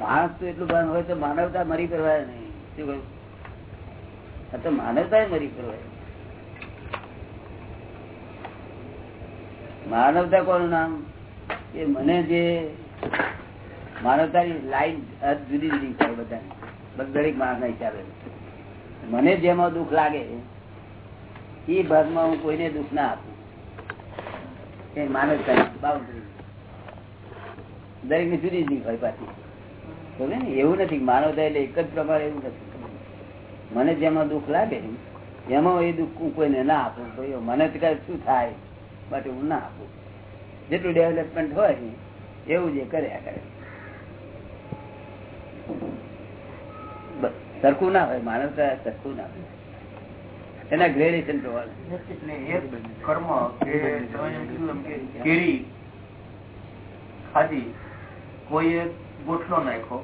માણસ તો એટલું ભાન હોય તો માનવતા મરી કરવાય નહીં. શું કહ્યું? માનવતા મરી કરવાય માનવતા કોનું નામ? કે મને જે માનવતાની લાઈન જુદી જુદી છે બધાની. દરેક માણસ ના હિસાબે. મને જેમાં દુઃખ લાગે, એ ભાગમાં હું કોઈને દુઃખ ના આપું. એ માનવતા બાઉન્ડ્રી દરેકની જુદી જુદી હોય પાછી. ને? એવું નથી માનવતા એટલે એક જ પ્રમાણે એવું નથી. મને જેમાં દુઃખ લાગે એમાં એ દુઃખ કોઈને ના આપું, કોઈ મને શું થાય માટે હું ના આપું. જેટલું ડેવલપમેન્ટ હોય એવું જે કર્યા કરે સરખું ના હોય, માનવતા સરખું ના હોય. એના ગ્રેડેશન કર્મ કેરી ખાધી કોઈએ ગોઠલો નાખ્યો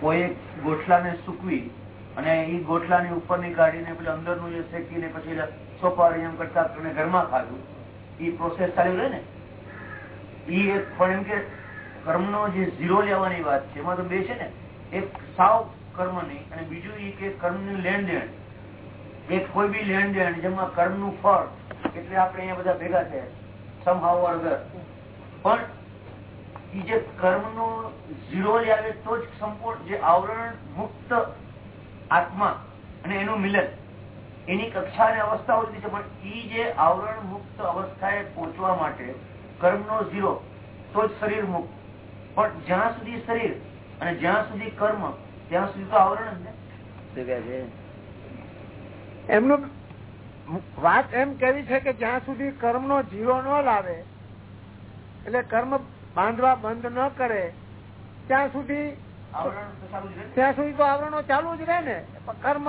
કોઈ ગોઠલાને સૂકવી અને એ ગોઠલાની ઉપરની કાઢીને પેલા અંદરનું જે શેકીને પછી સોપારી એમ કરતા ઘરમાં ખાધું. એ પ્રોસેસ ચાલ્યું રહે ને? એ એક પણ એમ કે કર્મનો જે ઝીરો લેવાની વાત છે, એમાં તો બે છે ને? એક સાવ કર્મ નહીં અને બીજું એ કે કર્મનું લેણ દેણ. એક કોઈ બી લેણ દેણ જેમાં કર્મનું ફળ, એટલે આપણે અહીંયા બધા ભેગા છે સમહાવ અર્ગર પણ એ કર્મ નો ઝીરો આવે તો જ સંપૂર્ણ જે આવરણ મુક્ત આત્મા અને એનું મિલન એની કક્ષા અને અવસ્થા હોતી છે પણ ઈ જે આવરણ મુક્ત અવસ્થાએ પહોંચવા માટે કર્મનો ઝીરો તો જ શરીર મુક્ત. પણ જ્યાં સુધી શરીર અને જ્યાં સુધી કર્મ ત્યાં સુધી તો આવરણ જ ને. એમનું વાત એમ કેવી છે કે જ્યાં સુધી કર્મ નો ઝીરો ન લાવે એટલે કર્મ બાંધવા બંધ ન કરે. ત્યાં સુધી ત્યાં સુધી તો આવરણો ચાલુ જ રહે ને. કર્મ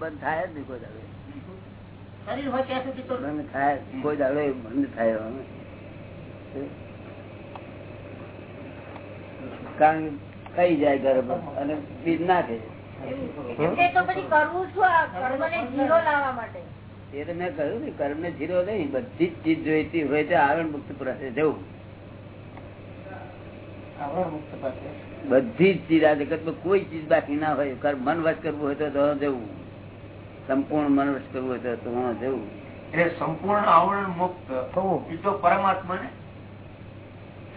બંધ થાય જ નહીં કોઈ દાડો. બંધ થાય કોઈ દાડો બંધ થાય કારણ કઈ જાય ગર્ભ અને બીજ નાખે એ તો મેં કહ્યું ને કર્મ ને જીરો નહીં બધી જ ચીજ જોઈતી હોય તો આવરણ મુક્ત પાસે જવું. બધી જ ચીજ આ જગતમાં કોઈ ચીજ બાકી ના હોય. મન વશ કરવું હોય તો જવું. સંપૂર્ણ મન વશ કરવું હોય તો જવું. એટલે સંપૂર્ણ આવરણ મુક્ત એ તો પરમાત્મા ને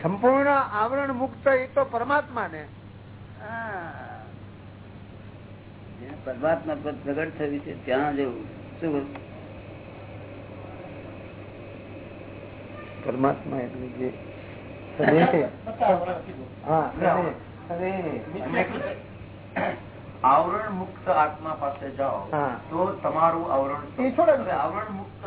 સંપૂર્ણ આવરણ મુક્ત એ તો પરમાત્મા ને પરમાત્મા પર પ્રગટ થયું છે ત્યાં જવું. શું પરમાત્મા એટલે જે આવરણ મુક્ત આત્મા પાસે જાઓ તો તમારું આવરણ આવરણ મુક્ત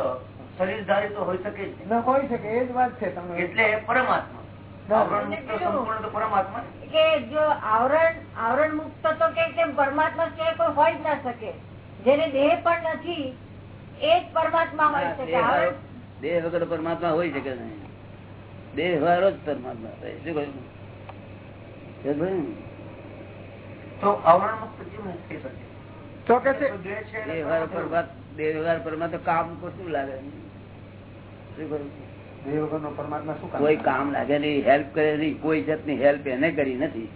શરીરધારી તો હોઈ શકે હોય શકે એ જ વાત છે એટલે પરમાત્મા. આવરણ મુક્ત સંપૂર્ણ તો પરમાત્મા કે જો આવરણ આવરણ મુક્ત તો કે પરમાત્મા સિવાય કોઈ હોય જ ના શકે. જેને દેહ પણ નથી એ જ પરમાત્મા હોય શકે. દેહ વગર પરમાત્મા હોય શકે નહીં. દેહ વાળો જ પરમાત્મા શું કહ્યું? તો આવરણ મુક્ત કેવું થઈ શકે તો કે છે? દેહ પરમાત્મા કામ શું લાગે? શું કહ્યું? કોઈ કામ લાગે નહીં હેલ્પ કરે નહીં કોઈ જાતની હેલ્પ એને કરી નથી.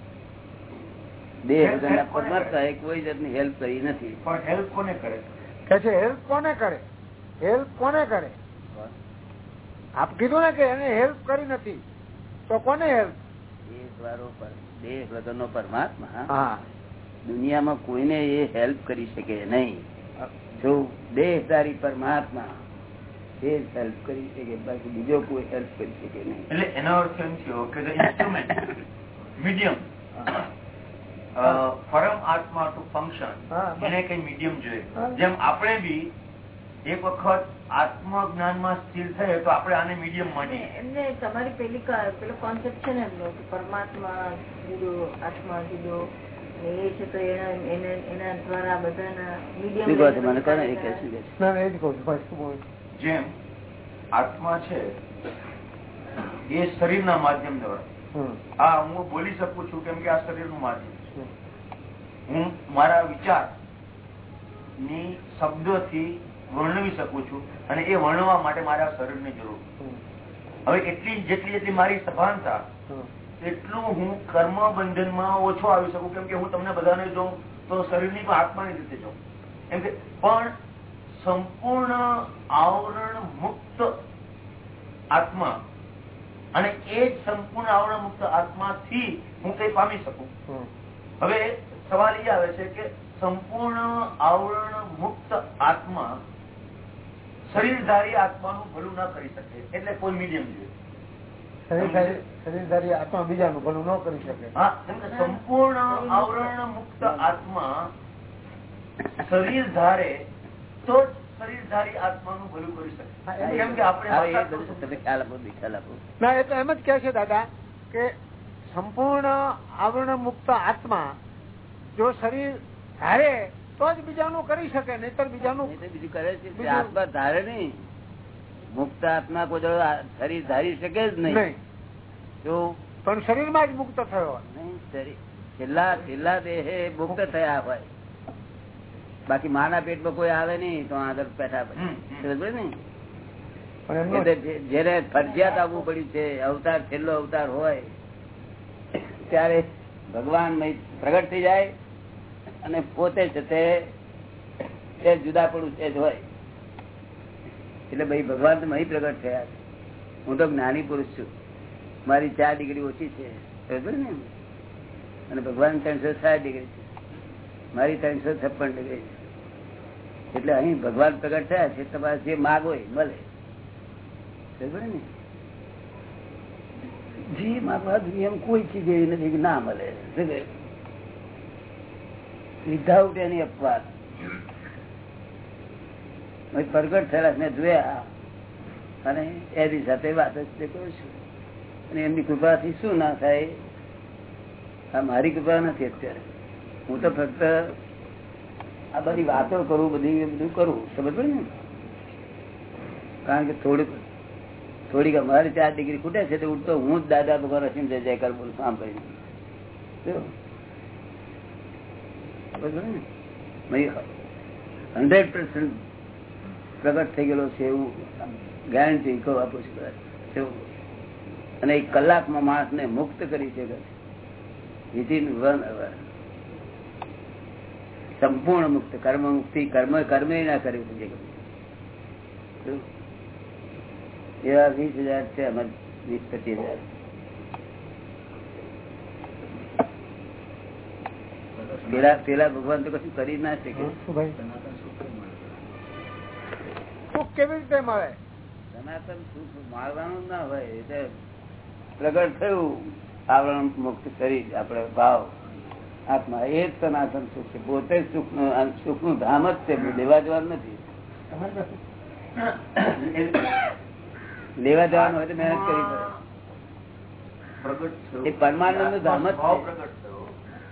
દેહ પરમાત્મા કોઈ જાતની હેલ્પ કરી નથી. હેલ્પ કોને કરે? કે છે હેલ્પ કોને કરે? હેલ્પ કોને કરે? આપ કીધું ને કે એને હેલ્પ કરી નથી તો કોને હેલ્પ દેહ વગર નો પરમાત્મા દુનિયામાં કોઈને એ હેલ્પ કરી શકે નહીં. જો દેહધારી પરમાત્મા એ હેલ્પ કરી શકે બાકી બીજો કોઈ હેલ્પ કરી શકે નહીં. એટલે એનો અર્થ એમ થયો કે ઇન્સ્ટ્રુમેન્ટ મીડિયમ પરમ આત્મા ટુ ફંક્શન એને કઈ મીડિયમ જોઈએ. જેમ આપણે બી એક વખત આત્મ જ્ઞાનમાં સ્થિર થયે તો આપણે આને મીડિયમ માનીએ. એમને તમારી પેલી પેલો કોન્સેપ્ટ છે ને એમનો પરમાત્મા જુદો આત્મા જુદો એ છે તો એના દ્વારા બધાના મીડિયમ જેમ આત્મા છે એ શરીર ના માધ્યમ દ્વારા. હા હું બોલી શકું છું કેમ કે આ શરીરનું માધ્યમ હું મારા વિચારની શબ્દથી વર્ણવી શકું છું અને એ વર્ણવા માટે મારા શરીરની જરૂર હવે એટલી જેટલી જેટલી મારી સભાનતા એટલું હું કર્મ બંધનમાં ઓછો આવી શકું કેમ કે હું તમને બધાને જોઉં તો શરીરની પણ આત્માની રીતે જોઉં. એમ કે પણ સંપૂર્ણ આવરણ મુક્ત આત્મા અને એ જ સંપૂર્ણ આવરણ મુક્ત આત્માથી હું કઈ પામી શકું? હવે સવાલ એ આવે છે કે સંપૂર્ણ આવરણ મુક્ત આત્મા શરીરધારી આત્માનું ભલું ના કરી શકે એટલે કોઈ મીડિયમ જોઈએ. શરીરધારી આત્મા બીજાનું ભલું ન કરી શકે. સંપૂર્ણ આવરણ મુક્ત આત્મા શરીર ધારે તો જ શરીરધારી આત્માનું ભલું કરી શકે. કેમ કે આપણે બધું તમે ખ્યાલ આપો બી ખ્યાલ આપો. ના એ તો એમ જ કે છે દાદા કે સંપૂર્ણ આવરણ મુક્ત આત્મા જો શરીર ધારે તો જ બીજાનું કરી શકે નહીતર બીજાનું બીજું કરે છે. આત્મા ધારે નહીં. મુક્ત આત્મા કોઈ શરીર ધારી શકે જ નહીં. જો પણ શરીરમાં જ મુક્ત થયો નહીં છેલ્લા છેલ્લા દેહે મુક્ત થયા હોય. બાકી માના પેટમાં કોઈ આવે નહીં તો આગળ પેઠા પછી. હમ. સમજ પડી ને? પણ એમનો એટલે જે- જેને ફરજિયાત આવવું પડ્યું છે અવતાર છેલ્લો અવતાર હોય ત્યારે ભગવાન પ્રગટ થઈ જાય. અને પોતે છે તે જુદા પડું છે જ હોય. એટલે ભાઈ ભગવાન તો મહી પ્રગટ થયા છે. હું તો જ્ઞાની પુરુષ છું. મારી ચાર ડિગ્રી ઓછી છે. ને? અને ભગવાન ત્રણસો સાત ડિગ્રી છે. મારી ત્રણસો છપ્પન ડિગ્રી છે. એટલે અહીં ભગવાન પ્રગટ થયા છે, તમારે જે માગ હોય મળે. બરાબર ને? જે માગવા દુનિયામાં કોઈ ચીજ એવી નથી ના મળે. વિધાઉટ એની અપવાદ. પ્રગટ થયેલા, મેં જોયા. અને એની સાથે વાત જ કરું છું. અને એમની કૃપાથી શું ના થાય, આ મારી કૃપા નથી અત્યારે. હું તો ફક્ત આ બધી વાતો કરું, બધી બધું કરું. સમજ ને? કારણ કે થોડીક થોડીક અમારી ચાર ડિગ્રી ખૂટે છે, તો હું જ દાદા ભગવાન રસીમ જય જયકાર બોલું કરીને. હંડ્રેડ પર્સન્ટ પ્રગટ થઈ ગયેલો છે એવું ગેરંટી કહું આપું છું. અને એક કલાકમાં માણસને મુક્ત કરી છે. વિધિન વન અવર સંપૂર્ણ મુક્ત. કર્મ મુક્તિ, કર્મ, કર્મે ના કર્યું છે. એવા વીસ હજાર છે, અમારે વીસ પચીસ હજાર. પેલા પેલા ભગવાન તો કશું કરી ના શકે. સુખ કેવી રીતે મળે? સનાતન સુખ મારવાનું ના હોય એટલે પ્રગટ થયું. આવરણ મુક્ત કરી આપણે ભાવ. આત્મા એ જ સનાતન સુખ છે. પોતે સુખનું સુખનું ધામ જ છે. લેવા જવાનું નથી. લેવા જવાનું હોય તો મહેનત કરવી પડે. પ્રગટ થયો. એ પરમાનંદનું ધામ જ છે. સ્વભાવ પ્રગટ થયો.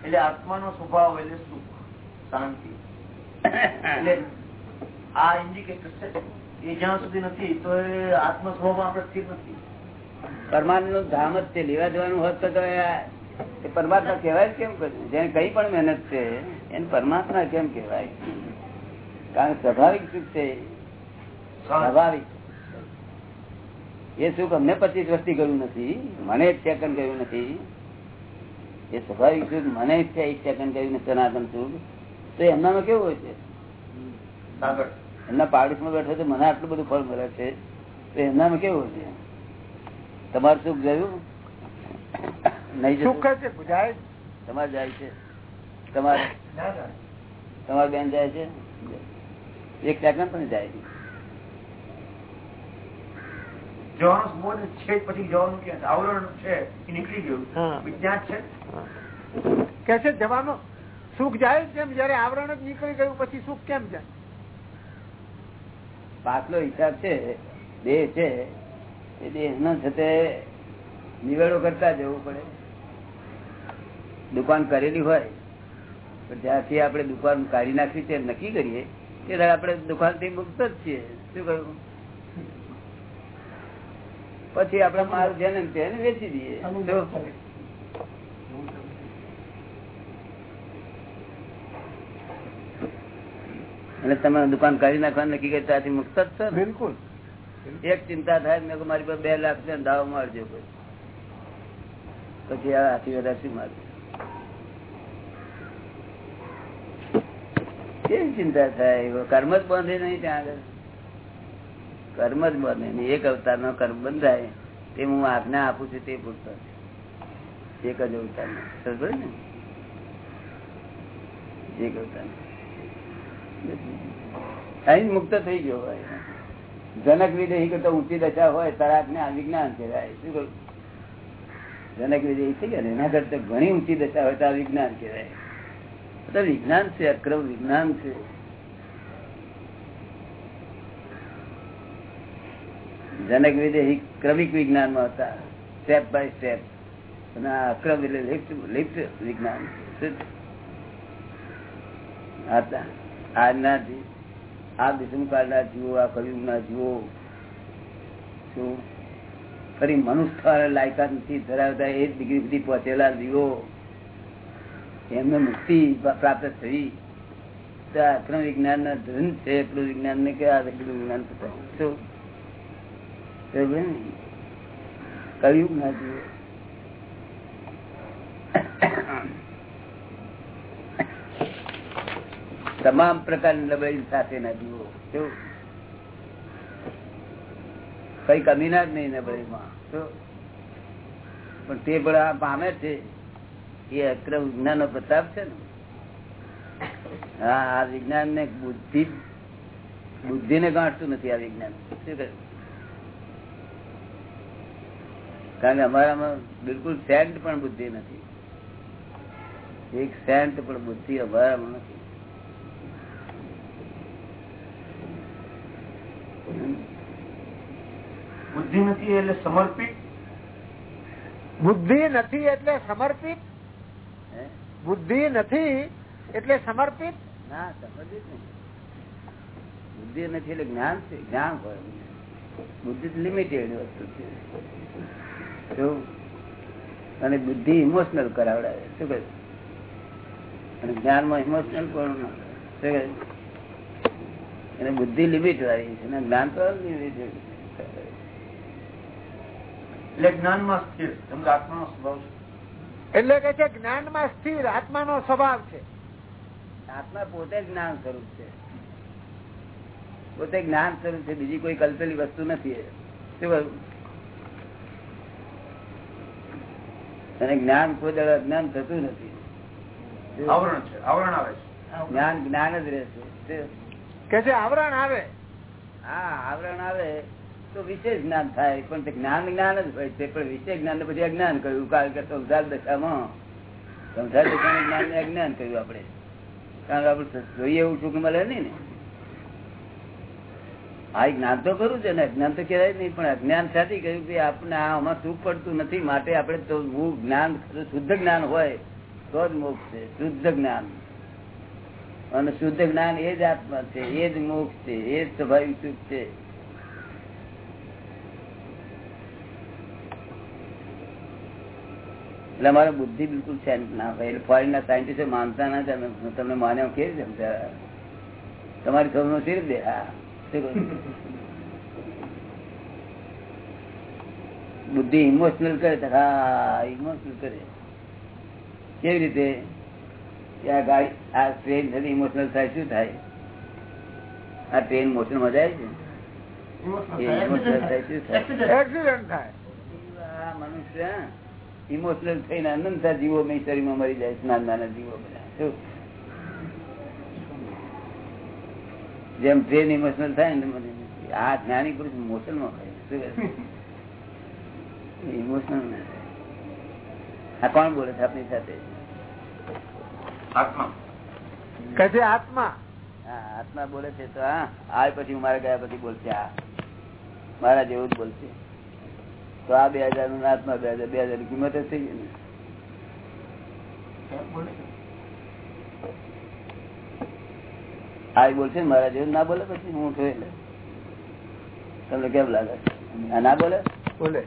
એટલે આત્માનો સ્વભાવ એટલે સુખ શાંતિ. એટલે આ ઇન્ડિકેટર છે. એ જ્યાં સુધી નથી તો એ આત્મ સ્વભાવમાં આપણે સ્થિર નથી. પરમાનંદનું ધામ જ છે. લેવા જવાનું હોત તો તો પરમાત્મા કહેવાય કેમ જેને કઈ પણ મહેનત છે એને પરમાત્મા કેમ કહેવાય? કારણ કે સ્વાભાવિક સુખ છે. સ્વાભાવિક. એ સુખ અમને પચીસ વર્ષથી ગયું નથી. મને એક સેકન્ડ ગયું નથી. એ સ્વાભાવિક સુખ મને સેકન્ડ ગયું નથી સનાતન છું તો એમનામાં કેવું હોય છે? સાગર એમના પાડોશમાં બેઠો તો મને આટલું બધું ફળ મળે છે. તો એમનામાં કેવું હોય છે? તમારું સુખ ગયું નહીં? સુખ છે જાય તમારે જાય છે? તમારે? તમારે બેન જાય છે? એક સેકન્ડ પણ જાય છે જવાનું મોજ છે પછી જવાનું ક્યાં આવરણ છે એ નીકળી ગયું. જ છે? કે છે જવાનો સુખ જાય કેમ જયારે આવરણ જ નીકળી ગયું પછી સુખ કેમ જાય? પાછલો હિસાબ છે દેહ છે એ દેહ ના છે નિવેડો કરતા જવું પડે. દુકાન કરેલી હોય પણ જ્યાંથી આપણે દુકાન કાઢી નાખી છે નક્કી કરીએ ત્યારે આપણે દુકાનથી મુક્ત જ છીએ. શું કહ્યું? પછી આપડે માલ જેને તેને વેચી દઈએ. અને તમે દુકાન કાઢી નાખવાનું નક્કી કરી ત્યાંથી મુક્ત જ છો બિલકુલ. એક ચિંતા થાય મેં મારી પાસે બે લાખ છે દાવ મારજો પછી પછી આ હાથી વધારે શું મારજો કેવી ચિંતા થાય? કર્મ જ બંધે નહીં ત્યાં આગળ. કર્મ જ બને એક અવતાર નો કર્મ બંધાય, તે હું આજ્ઞા આપું છું તે પૂરતો એક જ અવતાર નો? એક અવતાર અહીં મુક્ત થઈ ગયો હોય. જનક વિદેહી કરતા ઊંચી દશા હોય તરાક ને વિજ્ઞાન કહેવાય. શું કહ્યું જનક વિદેહી થઈ ગયા એના કરતા ઘણી ઊંચી દશા હોય, તો આ વિજ્ઞાન કહેવાય. વિજ્ઞાન છે, અક્રમ વિજ્ઞાન છે. જનક વિદેહી ક્રમિક વિજ્ઞાનમાં હતા. સ્ટેપ બાય સ્ટેપ અને અક્રમ એટલે લિફ્ટ લિફ્ટ વિજ્ઞાન. આજના આ વિષમકાળ ના જીવો, આ કલયુગ ના જીવો. શું? ફરી મનુષ્ય લાયકાત નથી ધરાવતા એ જ ડિગ્રી સુધી પહોંચેલા જીવો. એમને મુક્તિ પ્રાપ્ત થઈ. આક્રમ વિજ્ઞાન ના ધન છે. એટલું વિજ્ઞાન ને કે આ વિજ્ઞાન શું? કલયુગ ના જીવો તમામ પ્રકારની નબળી સાથે ના જીવો કેવું કઈ કમી ના જ નહીં નબળીમાં પણ તે પણ આ પામે છે. એ અક્રમ વિજ્ઞાન નો પ્રતાપ છે ને. હા, આ વિજ્ઞાન ને બુદ્ધિ બુદ્ધિ ને ગાંઠતું નથી આ વિજ્ઞાન. શું કહ્યું? કારણ કે અમારામાં બિલકુલ સેન્ટ પણ બુદ્ધિ નથી. એક સેન્ટ પણ બુદ્ધિ અમારામાં નથી. બુદ્ધિ નથી એટલે સમર્પિત? બુદ્ધિ નથી એટલે સમર્પિત? બુદ્ધિ નથી એટલે સમર્પિત? ના સમર્પિત નહીં. બુદ્ધિ નથી એટલે જ્ઞાન છે જ્ઞાન હોય. બુદ્ધિ લિમિટેડ વસ્તુ છે. અને બુદ્ધિ ઇમોશનલ કરાવડાવે શું કહે અને જ્ઞાનમાં ઇમોશનલ પણ શું કહે એને બુદ્ધિ લિમિટ વાળી છે. જ્ઞાન તો એટલે જ્ઞાનમાં સ્થિર. આત્મા કે આત્માનો સ્વભાવ છે. એટલે કે છે જ્ઞાન સ્થિર આત્માનો સ્વભાવ છે. આત્મા પોતે જ્ઞાન સ્વરૂપ છે. પોતે જ્ઞાન સ્વરૂપ છે. બીજી કોઈ કલ્પેલી વસ્તુ નથી શું અને જ્ઞાન કોઈ દળ અજ્ઞાન થતું નથી. આવરણ છે આવરણ આવે છે. જ્ઞાન જ્ઞાન જ રહેશે. કે છે આવરણ આવે. હા આવરણ આવે તો વિશેષ જ્ઞાન થાય પણ તે જ્ઞાન જ્ઞાન જ હોય છે. પણ વિશેષ જ્ઞાન પછી અજ્ઞાન કહ્યું કારણ કે સંસાર દશામાં સંસાર દશાનું જ્ઞાન ને અજ્ઞાન કહ્યું આપણે. કારણ કે આપણે જોઈએ એવું સુખ મળે નહીં ને. આ જ્ઞાન તો કરું છે ને, અજ્ઞાન તો કહેવાય નહીં, પણ અજ્ઞાન સાથી કહ્યું કે આપણે આમાં સુખ પડતું નથી, માટે આપણે તો હું જ્ઞાન, શુદ્ધ જ્ઞાન હોય, તો જ મોક્ષ છે, શુદ્ધ જ્ઞાન. અને શુદ્ધ જ્ઞાન એ જ આત્મા છે, એ જ મોક્ષ છે, એ જ સ્વાભાવિક સુખ છે. એટલે અમારે બુદ્ધિ બિલકુલ છે ના, ભાઈ, એટલે ફોરેન ના સાયન્ટિસ્ટો માનતા ના તમે તમને માન્યો કે તમારી ખબર શી દે, હા. બુદ્ધિ ઇમોશનલ કરે હા ઇમોશનલ કરે. કેવી રીતે? આ ગાડી આ ટ્રેન થતી ઇમોશનલ થાય શું થાય? આ ટ્રેન મોશન જાય છે? ઇમોશનલ થાય શું થાય? એક્સિડન્ટ થાય. આ મનુષ્ય ઇમોશનલ થઈને અનંત જીવો મેં શરીરમાં મરી જાય નાના નાના જીવો બધા શું જેમ ટ્રેન ઇમોશનલ થાય ને આ જ્ઞાની પુરુષ મોશનમાં થાય ઇમોશનલ ના થાય. આ કોણ બોલે છે આપની સાથે? આત્મા. કે છે આત્મા. હા આત્મા બોલે છે તો હા આ પછી હું મારા ગયા પછી બોલશે આ. મારા જેવું જ બોલશે. તો આ બે હજારનું આત્મા બે હજાર બે હજાર કિંમત જ થઈ ગઈ ને. આ બોલશે મારા જેવું ના બોલે પછી હું છું એટલે. તમને કેમ લાગે? ના બોલે? બોલે.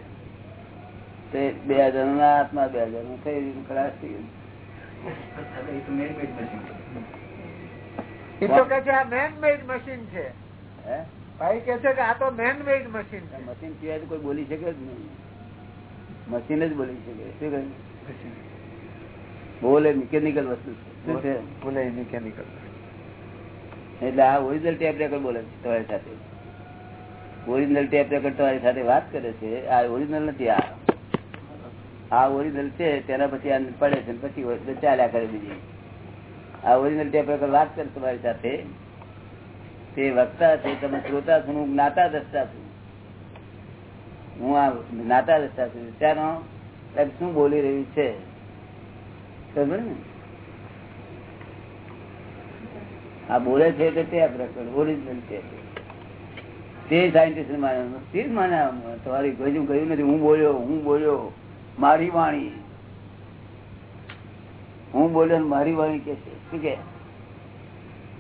તે બે હજાર ના હાથમાં બે હજારનું થઈ ખલાસ થઈ ગયું. મશીન છે હે? ભાઈ કે છે કે આ તો મેન મશીન છે. મશીન સિવાય કોઈ બોલી શકે જ નહીં. મશીન જ બોલી શકે. શું બોલે મિકેનિકલ વસ્તુ છે. બોલે મિકેનિકલ એટલે આ ઓરિજિનલ ટેપ રેકોર્ડ બોલે છે, તમારી સાથે. ઓરિજિનલ ટેપ રેકોર્ડ તમારી સાથે વાત કરે છે, આ ઓરિજિનલ નથી, આ. આ ઓરિજિનલ છે, તેના પછી આ પડે છે, પછી ચાલ્યા કરે બીજી. આ ઓરિજિનલ ટેપ રેકોર્ડ વાત કરે તમારી સાથે. તે વક્તા છે, તમે શ્રોતા છો, હું જ્ઞાતા દસતા છું. હું આ જ્ઞાતા દસતા છું. ત્યાંનો શું બોલી રહ્યું છે? ખબર ને? આ બોલે છે તે ટેપ રેકર્ડ ઓરિજિનલ છે. તે સાયન્ટિસ્ટ માને તે જ માને તમારી ગયું ગયું નથી, હું બોલ્યો હું બોલ્યો, મારી વાણી. હું બોલ્યો મારી વાણી કે છે? શું કે?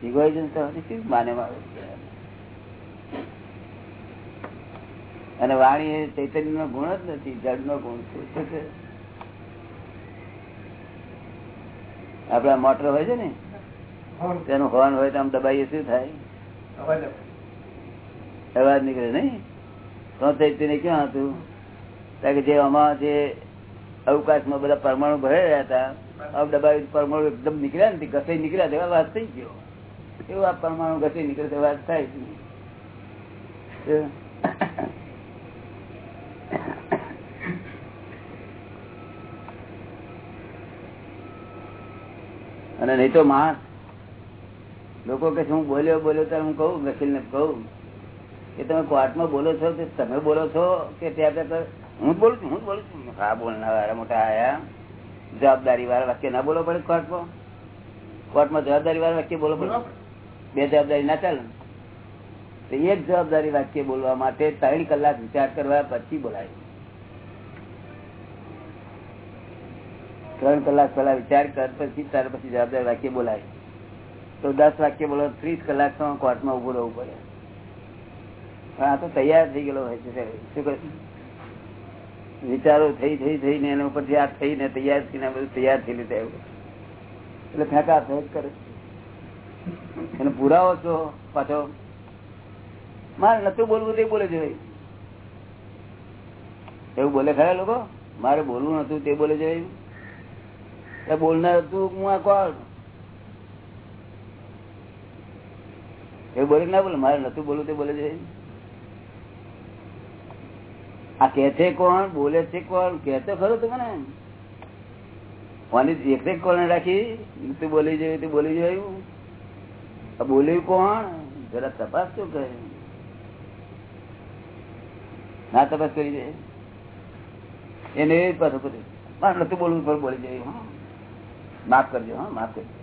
ઇગોઇઝમ અને વાણી એ ચૈતન્ય નો ગુણ જ નથી જડ નો ગુણ છે. આપડા મોટર હોય છે ને તેનું હોર્ન હોય તો આમ દબાઈએ શું થાય? અવાજ નીકળે નઈ તો ક્યાં હતું? કારણ કે જે આમાં જે અવકાશમાં બધા પરમાણુ ભરાઈ રહ્યા હતા આમ દબાવી પરમાણુ એકદમ નીકળ્યા નથી ઘસે નીકળ્યા તેવા વાત થઈ ગયો. એવું આ પરમાણુ ઘસે નીકળે તે વાત થાય અને નહીં તો માણસ લોકો કે હું બોલ્યો બોલ્યો ત્યારે હું કહું? વકીલ ને કહું. કે તમે કોર્ટમાં બોલો છો કે તમે બોલો છો કે ત્યાં હું બોલું છું હું બોલું છું. હા બોલનારા મોટા આયા. જવાબદારી વાળા વાક્ય ના બોલો પડે કોર્ટમાં? કોર્ટમાં જવાબદારી વાળા વાક્ય બોલો પડે? બે જવાબદારી ના ચાલે. તો એક જવાબદારી વાક્ય બોલવા માટે ત્રણ કલાક વિચાર કરવા પછી બોલાય. ત્રણ કલાક પેલા વિચાર કર પછી ત્યાર પછી જવાબદારી વાક્ય બોલાય. તો દસ વાક્ય બોલો, ત્રીસ કલાક તો કોર્ટમાં ઉભું રહેવું પડે. પણ આ તો તૈયાર થઈ ગયેલો હોય છે શું વિચારો થઈ થઈ, થઈને એના ઉપરથી આ થઈને તૈયાર થઈને બધું તૈયાર થઈ લીધે એટલે ફેંકા, ફેંક કરે. એને પુરાવો છો પાછો? મારે નતું બોલવું તે બોલે છે એવું બોલે ખરા લોકો? મારે બોલવું નતું તે બોલે છે બોલનાર હતું હું આ કોણ? એવું બોલે ના બોલે? મારે નતું બોલવું, તે બોલે છે. આ કે છે કોણ? બોલે છે કોણ? કે તો ખરું તું મને. એક કોણ રાખી? તું બોલી જોયું તું બોલી જોયું બોલ્યું કોણ? જરા તપાસ શું કરે. ના તપાસ કરી દે. એને એ પાછું કર્યું મારે નતું બોલવું પણ બોલી જોયું માફ કરજો, હા, માફ કરજો.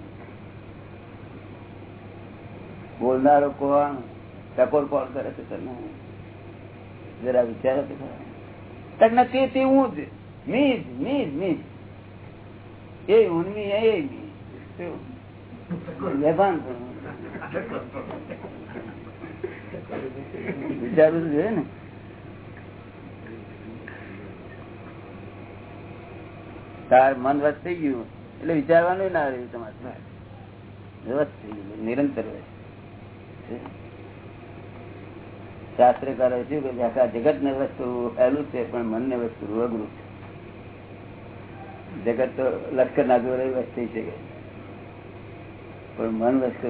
બોલનારો કોણ? ટકોર કોણ કરે છે તમે જરા વિચારો તો તમને તે હું જ મીજ મીજ મીજ એ ઉન્મી એ બેભાન વિચારવું જોઈએ ને. તાર મન થઈ ગયું. એટલે વિચારવાનું ના રહ્યું તમારે. થઈ ગયું. નિરંતર શાસ્ત્રકારો શું કે આખા જગત ને વસ્તુ પહેલું છે, પણ મન ને વસ્તુ અઘરું છે. જગત તો લશ્કર ના જોડે વસ્તુ છે પણ મન વસ્તુ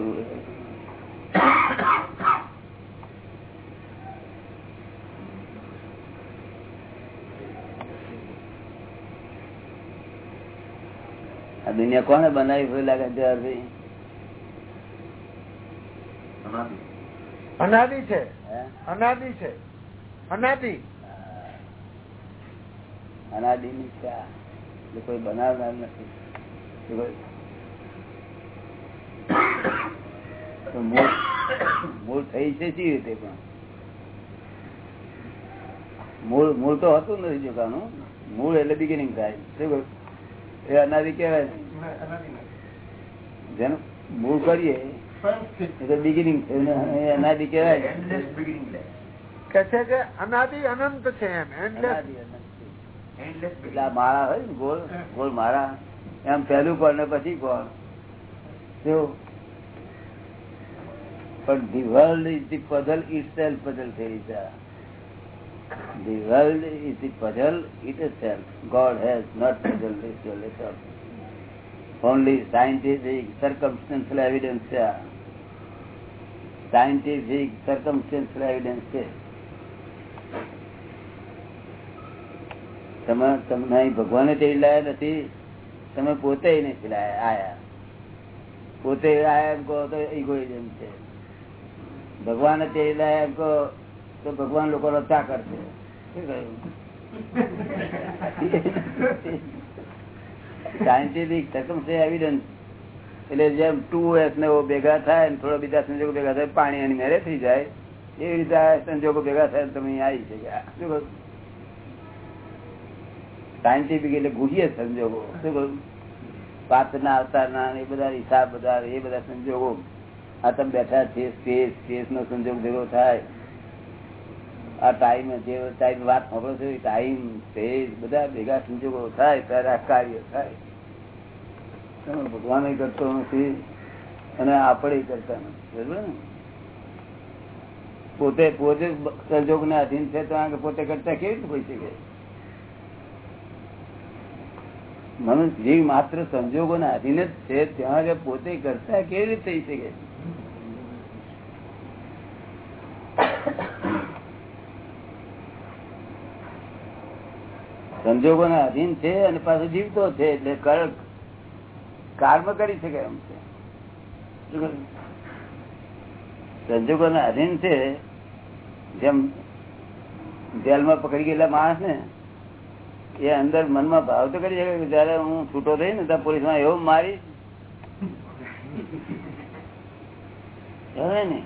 આ દુનિયા કોને બનાવી હોય લાગે જવાહરભાઈ? અનાદિ. છે. અનાદિ છે. અનાદિ. અનાદિ ની કોઈ બનાવનાર નથી. મૂળ થઈ છે સી રીતે પણ? મૂળ મૂળ તો હતું નથી જોવાનું મૂળ એટલે બિગિનિંગ થાય. શું એ અનાદિ કેવાય જેનું મૂળ કરીએ બિગિનિંગ અનાદિ કેવાય કે છે કે અનાદિ અનંત છે એમ એટલે આ માળા હોય ને ગોલ ગોળ માળા. એમ પહેલું કોણ ને પછી કોણ પણ the world is the puzzle itself puzzle થઈ છે The world is the puzzle itself. God has not puzzled itself at all. Only scientific circumstantial evidence છે scientific circumstantial evidence છે તમે, તમને ભગવાને તે લાયા નથી? તમે પોતે નથી લાયા, આયા. પોતે આયા એમ કહો તો ઇગોઇઝમ છે. ભગવાન તે લાયા કહો તો ભગવાન લોકો રચા કરશે. શું કહ્યું? Scientific evidence. એટલે જેમ ટુ એસ ને ભેગા થાય થોડા બીજા સંજોગો ભેગા થાય, પાણી એની મેરે થઈ જાય, એવી રીતે આ સંજોગો ભેગા થાય તમે આવી શક્યા સાયન્ટિફિક એટલે ગુહ્ય સંજોગો. શું કહું? પાત્રના, અવતારના એ બધા હિસાબ, બધા એ બધા સંજોગો. આ તમે બેઠા છે સ્પેસ સ્પેસ નો સંજોગ ભેગો થાય. આ ટાઈમ જે ટાઈમ વાત મોકલો છો ટાઈમ સ્પેસ બધા ભેગા સંજોગો થાય, ત્યારે આ કાર્ય થાય. ભગવાન કરતો નથી અને આપણે કરતા નથી. બરોબર ને? પોતે પોતે સંજોગ ને અધીન છે તો આગળ પોતે કરતા કેવી રીતે હોય શકે? મનુષ્ય જીવ માત્ર સંજોગો ને અધીન જ છે, ત્યાં આગળ પોતે કરતા કેવી રીતે થઈ શકે? સંજોગો ના અધીન છે અને પાછો જીવતો છે એટલે કર્મ કરી શકે એમ છે. સંજોગો ના અધીન છે, જેમ જેલમાં પકડી ગયેલા માણસ ને એ અંદર મનમાં ભાવ તો કરી શકે જયારે હું છૂટો થઈ ને ત્યાં પોલીસમાં એવો મારી ને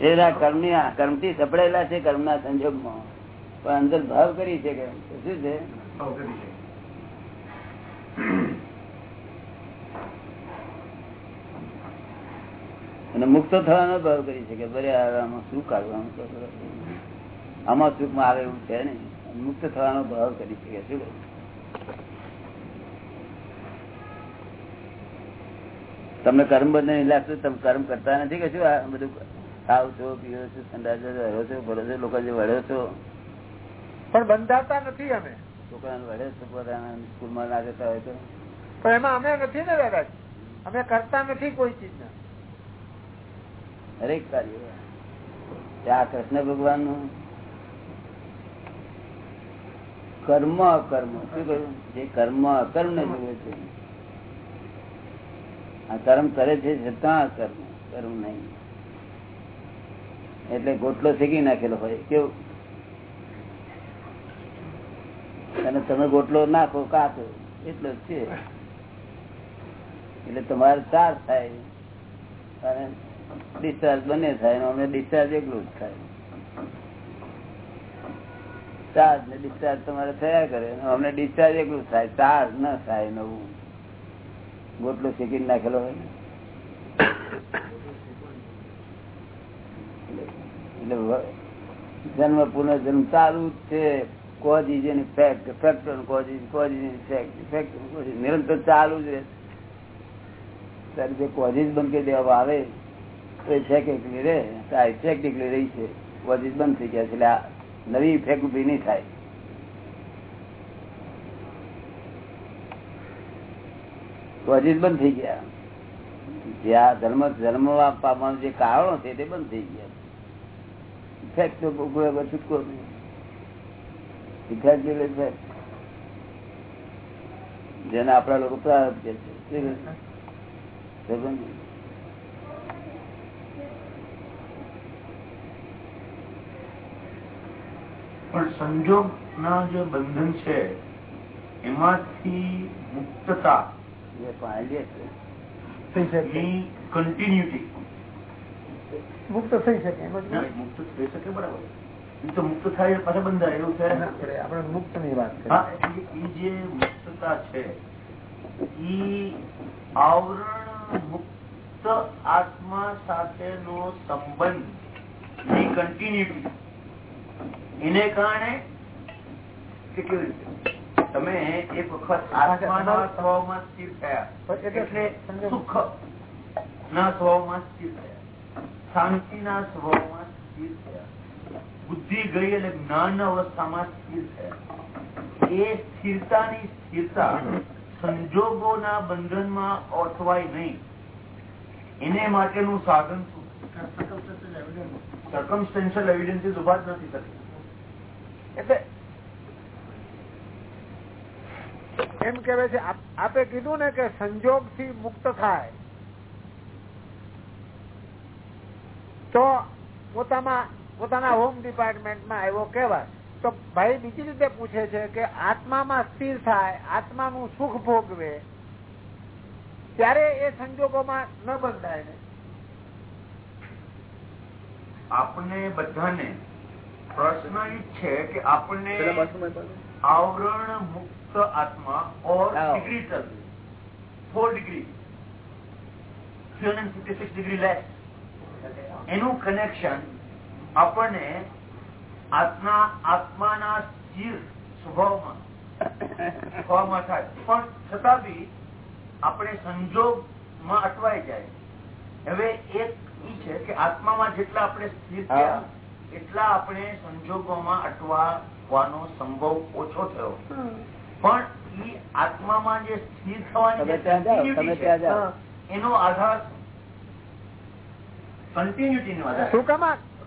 એના કર્મની કર્મથી સપડાયેલા છે કર્મ ના સંજોગમાં. પણ અંદર ભાવ કરી છે. કે શું છે? અને મુક્ત થવાનો ભાવ કરી શકે. ભલે આમાં સુખ કાઢવાનું આમાં સુખમાં આવે એવું છે ને મુક્ત થવાનો ભાવ કરી શકે. શું તમને કર્મ બંધ નહીં લાગતું? તમે કર્મ કરતા નથી કે શું? આ બધું ખાવ છો પીવો છો ઠંડા છો રહ્યો છો ભરો છો લોકો જે વળ્યો છો? પણ બંધાતા નથી અમે. છોકરાને વળે પોતાના સ્કૂલમાં ના જતા હોય તો? પણ એમાં અમે નથી ને દાદાજી. અમે કરતા નથી કોઈ ચીજ ના હરેક કાર્ય. આ કૃષ્ણ ભગવાનનું કર્મ અકર્મ. શું કહ્યું? જે કર્મ અકર્મ ને જોવે છે. આ કર્મ કરે છે છતાં અકર્મ. કર્મ નહીં. એટલે ગોટલો શેકી નાખેલો હોય. કેવું? અને તમે ગોટલો નાખો, કાપો. એટલો જ છે. એટલે તમારે ચાર થાય. અને ડિસ્ચાર્જ બંને થાય અમને ડિસ્ચાર્જ એકલું જ થાય. ચાર્જ ને ડિસ્ચાર્જ તમારે થયા કરે. અમને ડિસ્ચાર્જ એકલું થાય. ચાર્જ ન થાય નવું. ગોટલો શેકી નાખેલો હોય એટલે જન્મ પુનર્જન્મ ચાલુ જ છે. Cause is an effect effect on cause is cause is effect effect નિરંતર ચાલુ જ રહે ત્યારે જે કોઝિસ બંધ કરી દેવામાં આવે, તો ઇફેક્ટ એકલી રહે તો આ ઇફેક્ટ એકલી રહી છે. કોઝિસ બંધ થઈ ગયા છે, એટલે આ નવી ઇફેક્ટ ઊભી નહીં થાય. કોઝિસ બંધ થઈ ગયા. જે આ ધર્મ ધર્મ પામવાનું જે કારણો છે, તે બંધ થઈ ગયા. ઇફેક્ટ તો છૂટકો નહીં. એટલે જેને આપડા લોકો પ્રારંભ કે છે. પણ સંજોગ ના જે બંધન છે એમાંથી મુક્તતા જે પાણી છે. થઈ શકે. ની કન્ટિન્યુટી મુક્ત થઈ શકે એમ મુક્ત થઈ શકે બરાબર. તો મુક્ત થાય પાછા બંધાય એવું છે આપણે મુક્તની વાત એ જે મુક્તતા છે ઈ આવરણ મુક્ત આત્મા સાથેનો સંબંધની કન્ટિન્યુટી એને કારણે કેટલી રીતે? તમે એક વખત આત્માના સ્વભાવમાં સ્થિર થયા. એટલે સુખ ના સ્વભાવમાં સ્થિર થયા. શાંતિના સ્વભાવમાં સ્થિર થયા. બુદ્ધિ ગઈ એટલે જ્ઞાન અવસ્થામાં સ્થિર થયા. એ સ્થિરતાની સ્થિરતા સંજોગોના બંધનમાં અટવાય નહીં. એને માટેનું સાધન સર્કમસ્ટેન્શિયલ એવિડન્સીસ ઊભા જ નથી થતી. એટલે એમ કેવે છે, આપે કીધું ને કે સંજોગથી મુક્ત થાય. તો પોતામાં પોતાના હોમ ડિપાર્ટમેન્ટમાં એવો કેવા તો ભાઈ બીજી રીતે પૂછે છે કે આત્મામાં સ્થિર થાય આત્માનું સુખ ભોગવે ત્યારે એ સંજોગોમાં ન બંધાય ને. આપણે બધાને પ્રશ્ન એ છે કે આપણને આવરણ મુક્ત આત્મા ઓર ડિગ્રી ચલ four degree three hundred fifty six degree less એનું કનેક્શન આપણને આત્મા આત્માના સ્થિર સ્વભાવમાં સ્વભાવમાં થાય. પણ છતાં બી આપણે સંજોગમાં અટવાઈ જાય. હવે એક ઈ છે કે આત્મામાં જેટલા આપણે સ્થિર થયા એટલા આપણે સંજોગોમાં અટવાનો સંભવ ઓછો થયો. પણ ઈ આત્મામાં જે સ્થિર થવાની એનો આધાર કન્ટિન્યુટી નો આધાર.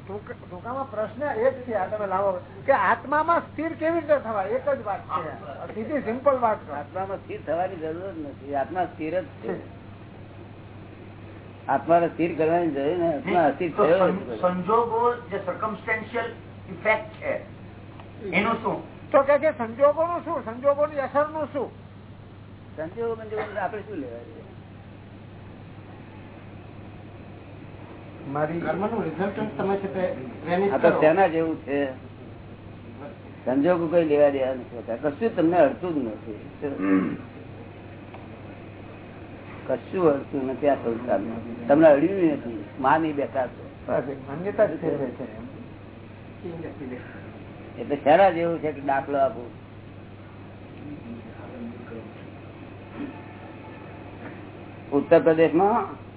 ટૂંકામાં પ્રશ્ન એ જ છે આ તમે લાવો. કે આત્મામાં સ્થિર કેવી રીતે થવા એક જ વાત છે. સીધી સિમ્પલ વાત આત્મામાં સ્થિર થવાની જરૂર નથી. આત્મા સ્થિર જ છે. આત્માને સ્થિર કરવાની જરૂર ને આત્મા અસ્થિર થયો સંજોગો જે સર્કમસ્ટેન્શિયલ ઇફેક્ટ છે એનું શું? તો કે છે સંજોગો નું શું? સંજોગો ની અસરનું શું સંજોગો આપડે શું લેવા છે તેના જેવું છે. સંજોગો કઈ લેવા દેવા નથી કશું તમને અડતું જ નથી. કશું અડતું નથી આ સંસાર તમને અડ્યું નથી. માની બેઠા છો. એટલે શેના જેવું છે કે દાખલો આપું? ઉત્તર પ્રદેશમાં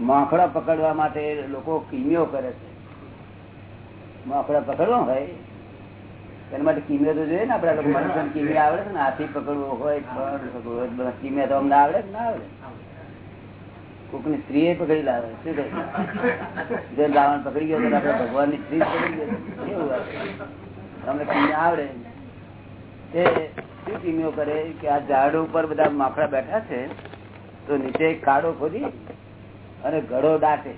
માખડા પકડવા માટે લોકો કિમિયો કરે છે. માખડા પકડવા હોય, એના માટે કિમિયો તો જોઈએ ને આપડા લોકો કિમિયા આવડે ને, હાથી પકડવો હોય કિમિયા તો અમને આવડે ના આવડે. કોકની સ્ત્રી પકડી લાવે, શું કહે રાવણ પકડી ગયો આપડે ભગવાનની સ્ત્રી પકડી ગયો. એવું અમને કિમિયા આવડે. તે શું કિમિયો કરે? કે આ ઝાડ ઉપર બધા માખડા બેઠા છે, તો નીચે કાળો ખોદી અને ઘડો દાટે.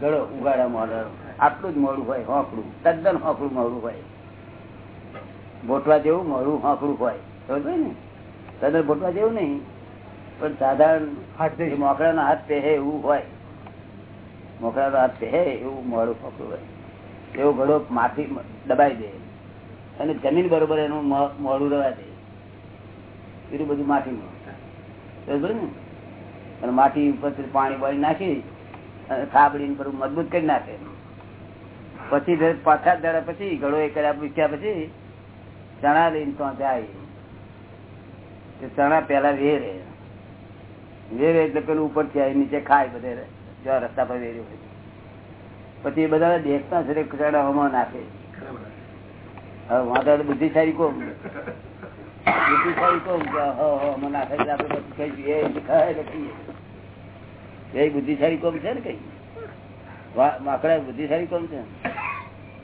ઘડો ઉગાડા મોડો આટલું જ મોડું હોય હોંકડું તદ્દન હોંકડું મોડું હોય. બોટવા જેવું મોડું હોંકડું હોય. સમજ ને? તદ્દન બોટવા જેવું નહીં. પણ સાધારણ મોકળાનો હાથ પહેરે એવું હોય. મોકળાનો હાથ પહેરે એવું મોડું હોંકડું હોય. એવો ઘડો માથી દબાઈ દે. અને જમીન બરોબર એનું મોડું રવા દે. એટલું બધું માટીમાં બરોબર ને? અને માટી ઉપર પાણી બાણી નાખી અને ખાબડી પર મજબૂત કરી નાખે. પછી પાછા દાડા પછી ઘડો એ કર્યા પૂછ્યા પછી? ચણા લઈને તો જાય. ચણા પેલા વેરે. વેરે એટલે પેલું ઉપર થાય નીચે ખાય બધે જો રસ્તા પર વેર્યું હોય. પછી બધા દેખતા છે ચણા હમણાં નાખે. હવે વાંધો બુદ્ધિશાળી કોમ બુદ્ધિશાળી કોમ નથી છે ને કઈ? માકડા બુદ્ધિશાળી કોમ છે?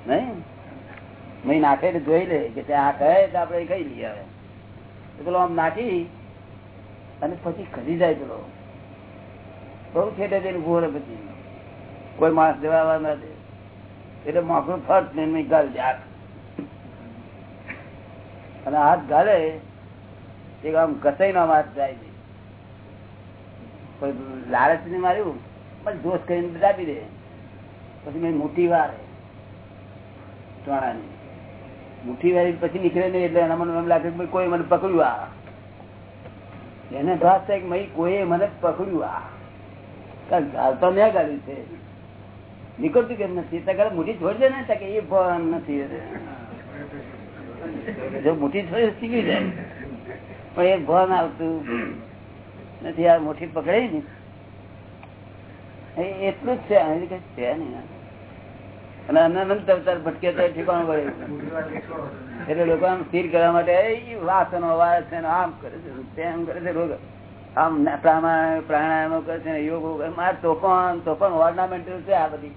નહીં? નાખે જોઈ લે કે આ કહે તો આપડે કઈ લઈએ હવે. પેલો આમ નાખી અને પછી ખરી જાય પેલો. બહુ છેટે જઈને ઊભો પછી. કોઈ માણસ જવા ના દે. એટલે માકડું ફટ ને ગાલ જાય અને હાથ ગાલે એક આમ કસાઈ નો હાથ જાય છે. લાલચ ને માર્યું પણ જોશ કરીને દાબી દે. પછી મેં મોટી વાર, ચોણાની. મુઠ્ઠી વાળી પછી નીકળે નહીં એટલે એના મને એમ લાગે કે કોઈ મને પકડ્યું આ. એને ભાસ થાય કે કોઈ મને પકડ્યું આ. ગાલતો મેં ગાળ્યું છે. નીકળતું કેમ નથી? ત્યાં મુઠ્ઠી છોડજે ને કે એ ભણ નથી. જો મોટી છોડી શીખી જાય. પણ એ ભણ આવતું. નથી, આ મોટી પકડાઈ ને. એટલું જ છે અહીં કઈ છે નહીં. અને અનંત અવતાર ભટકે તો ઠેકાણું પડે. એટલે લોકો આમ સ્થિર કરવા માટે વાસનો વાસ છે આમ કરે છે, તેમ કરે છે. રોગ આમ પ્રાણાયામ પ્રાણાયામો કરે છે યોગ કરે મારે તોફાન તોફાન ઓર્નામેન્ટલ છે આ બધી.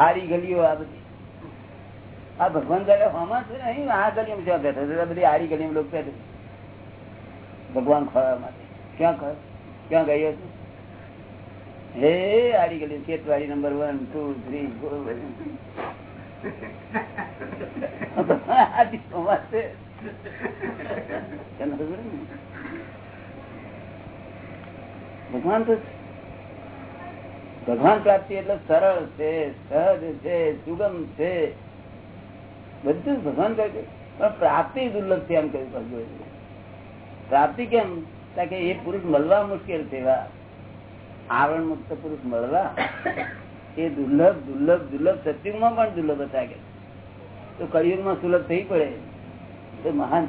આરી ગલીઓ આ બધી. આ ભગવાન કરે હોમાં છે ને આ ગલીમાં ક્યાં બેઠા બધી આરી ગલીમાં લોકો બેઠે ભગવાન ખોવા માટે. ક્યાં ક્યાં ગયો છું હે આડી ગલી Khetwadi number one two three ભગવાન તો ભગવાન પ્રાપ્તિ એટલે સરળ છે, સહજ છે, સુગમ છે. બધું ભગવાન કહે પણ પ્રાપ્તિ દુર્લભ છે એમ કહ્યું પ્રાપ્તિ કેમ? કે એ પુરુષ મળવા મુશ્કેલ છે આવરણ મુક્ત પુરુષ મળવા એ દુર્લભ દુર્લભ દુર્લભ સત્યુગમાં પણ દુર્લભ હતા કે. તો કળિયુગમાં સુલભ થઈ પડે. તો મહાન